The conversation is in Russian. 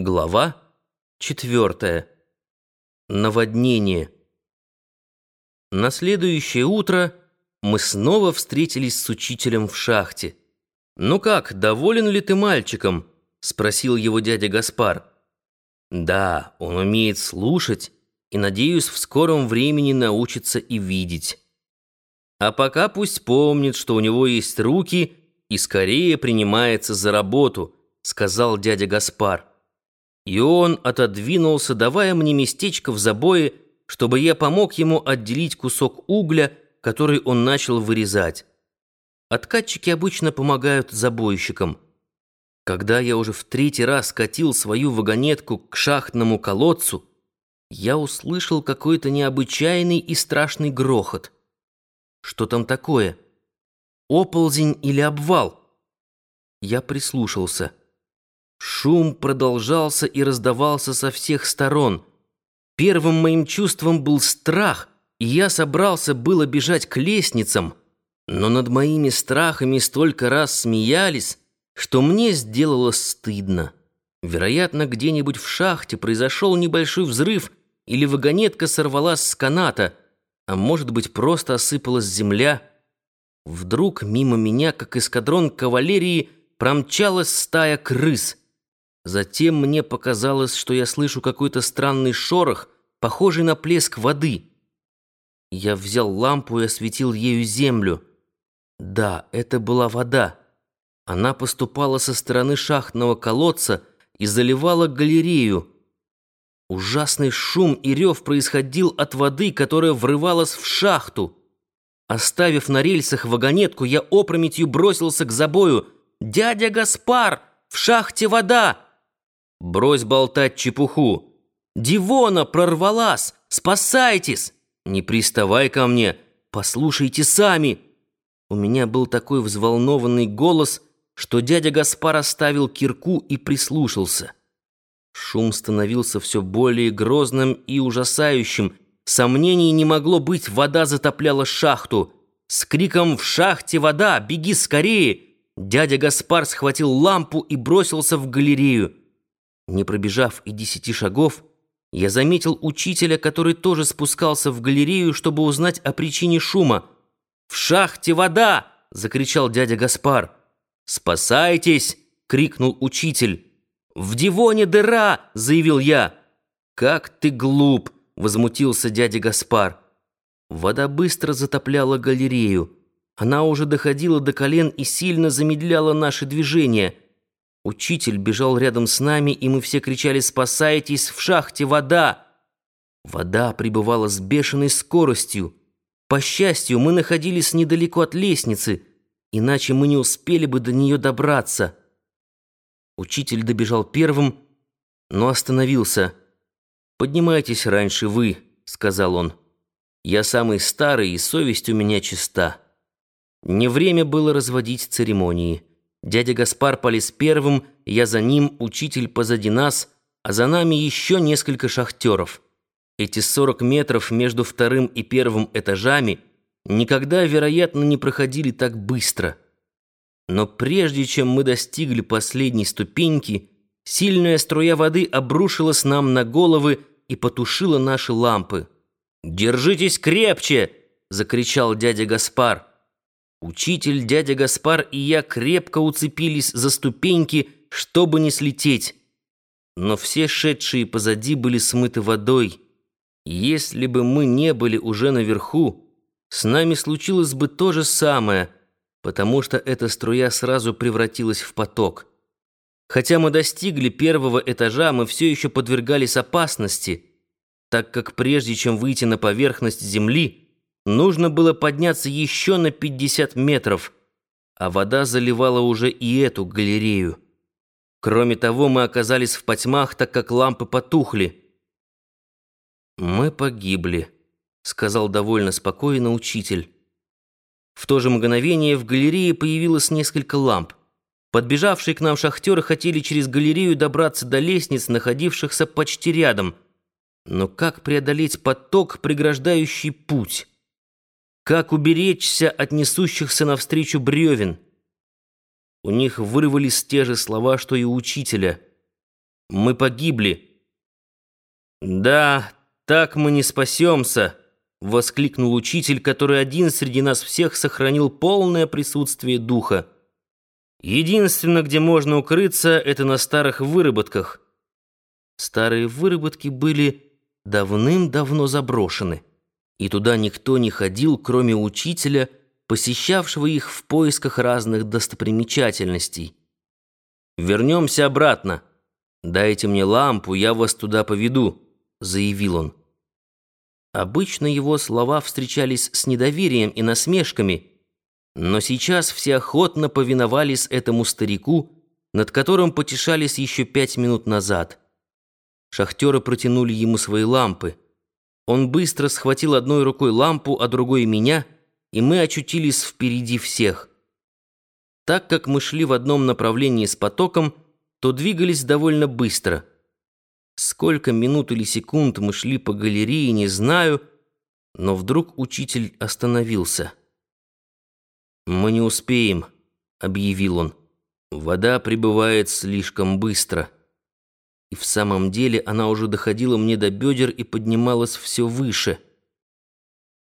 Глава четвертая. Наводнение. На следующее утро мы снова встретились с учителем в шахте. «Ну как, доволен ли ты мальчиком?» — спросил его дядя Гаспар. «Да, он умеет слушать и, надеюсь, в скором времени научится и видеть. А пока пусть помнит, что у него есть руки и скорее принимается за работу», — сказал дядя Гаспар и он отодвинулся, давая мне местечко в забое, чтобы я помог ему отделить кусок угля, который он начал вырезать. Откатчики обычно помогают забойщикам. Когда я уже в третий раз катил свою вагонетку к шахтному колодцу, я услышал какой-то необычайный и страшный грохот. Что там такое? Оползень или обвал? Я прислушался. Шум продолжался и раздавался со всех сторон. Первым моим чувством был страх, и я собрался было бежать к лестницам, но над моими страхами столько раз смеялись, что мне сделалось стыдно. Вероятно, где-нибудь в шахте произошел небольшой взрыв, или вагонетка сорвалась с каната, а может быть, просто осыпалась земля. Вдруг мимо меня, как эскадрон кавалерии, промчалась стая крыс — Затем мне показалось, что я слышу какой-то странный шорох, похожий на плеск воды. Я взял лампу и осветил ею землю. Да, это была вода. Она поступала со стороны шахтного колодца и заливала галерею. Ужасный шум и рев происходил от воды, которая врывалась в шахту. Оставив на рельсах вагонетку, я опрометью бросился к забою. «Дядя Гаспар! В шахте вода!» Брось болтать чепуху. Дивона прорвалась! Спасайтесь! Не приставай ко мне! Послушайте сами!» У меня был такой взволнованный голос, что дядя Гаспар оставил кирку и прислушался. Шум становился все более грозным и ужасающим. Сомнений не могло быть, вода затопляла шахту. С криком «В шахте вода! Беги скорее!» Дядя Гаспар схватил лампу и бросился в галерею. Не пробежав и десяти шагов, я заметил учителя, который тоже спускался в галерею, чтобы узнать о причине шума. «В шахте вода!» — закричал дядя Гаспар. «Спасайтесь!» — крикнул учитель. «В дивоне дыра!» — заявил я. «Как ты глуп!» — возмутился дядя Гаспар. Вода быстро затопляла галерею. Она уже доходила до колен и сильно замедляла наши движения — Учитель бежал рядом с нами, и мы все кричали «Спасайтесь! В шахте вода!» Вода прибывала с бешеной скоростью. По счастью, мы находились недалеко от лестницы, иначе мы не успели бы до нее добраться. Учитель добежал первым, но остановился. «Поднимайтесь раньше вы», — сказал он. «Я самый старый, и совесть у меня чиста». Не время было разводить церемонии. Дядя Гаспар полез первым, я за ним, учитель позади нас, а за нами еще несколько шахтеров. Эти 40 метров между вторым и первым этажами никогда, вероятно, не проходили так быстро. Но прежде чем мы достигли последней ступеньки, сильная струя воды обрушилась нам на головы и потушила наши лампы. «Держитесь крепче!» — закричал дядя Гаспар. Учитель, дядя Гаспар и я крепко уцепились за ступеньки, чтобы не слететь. Но все шедшие позади были смыты водой. Если бы мы не были уже наверху, с нами случилось бы то же самое, потому что эта струя сразу превратилась в поток. Хотя мы достигли первого этажа, мы все еще подвергались опасности, так как прежде чем выйти на поверхность земли, Нужно было подняться еще на 50 метров, а вода заливала уже и эту галерею. Кроме того, мы оказались в потьмах, так как лампы потухли. «Мы погибли», — сказал довольно спокойно учитель. В то же мгновение в галерее появилось несколько ламп. Подбежавшие к нам шахтеры хотели через галерею добраться до лестниц, находившихся почти рядом. Но как преодолеть поток, преграждающий путь? Как уберечься от несущихся навстречу бревен? У них вырвались те же слова, что и у учителя. Мы погибли». «Да, так мы не спасемся», — воскликнул учитель, который один среди нас всех сохранил полное присутствие духа. «Единственное, где можно укрыться, это на старых выработках». Старые выработки были давным-давно заброшены, и туда никто не ходил, кроме учителя, посещавшего их в поисках разных достопримечательностей. «Вернемся обратно. Дайте мне лампу, я вас туда поведу», — заявил он. Обычно его слова встречались с недоверием и насмешками, но сейчас все охотно повиновались этому старику, над которым потешались еще пять минут назад. Шахтеры протянули ему свои лампы. Он быстро схватил одной рукой лампу, а другой меня, и мы очутились впереди всех. Так как мы шли в одном направлении с потоком, то двигались довольно быстро. Сколько минут или секунд мы шли по галерее, не знаю, но вдруг учитель остановился. «Мы не успеем», — объявил он. «Вода прибывает слишком быстро». И в самом деле она уже доходила мне до бедер и поднималась все выше —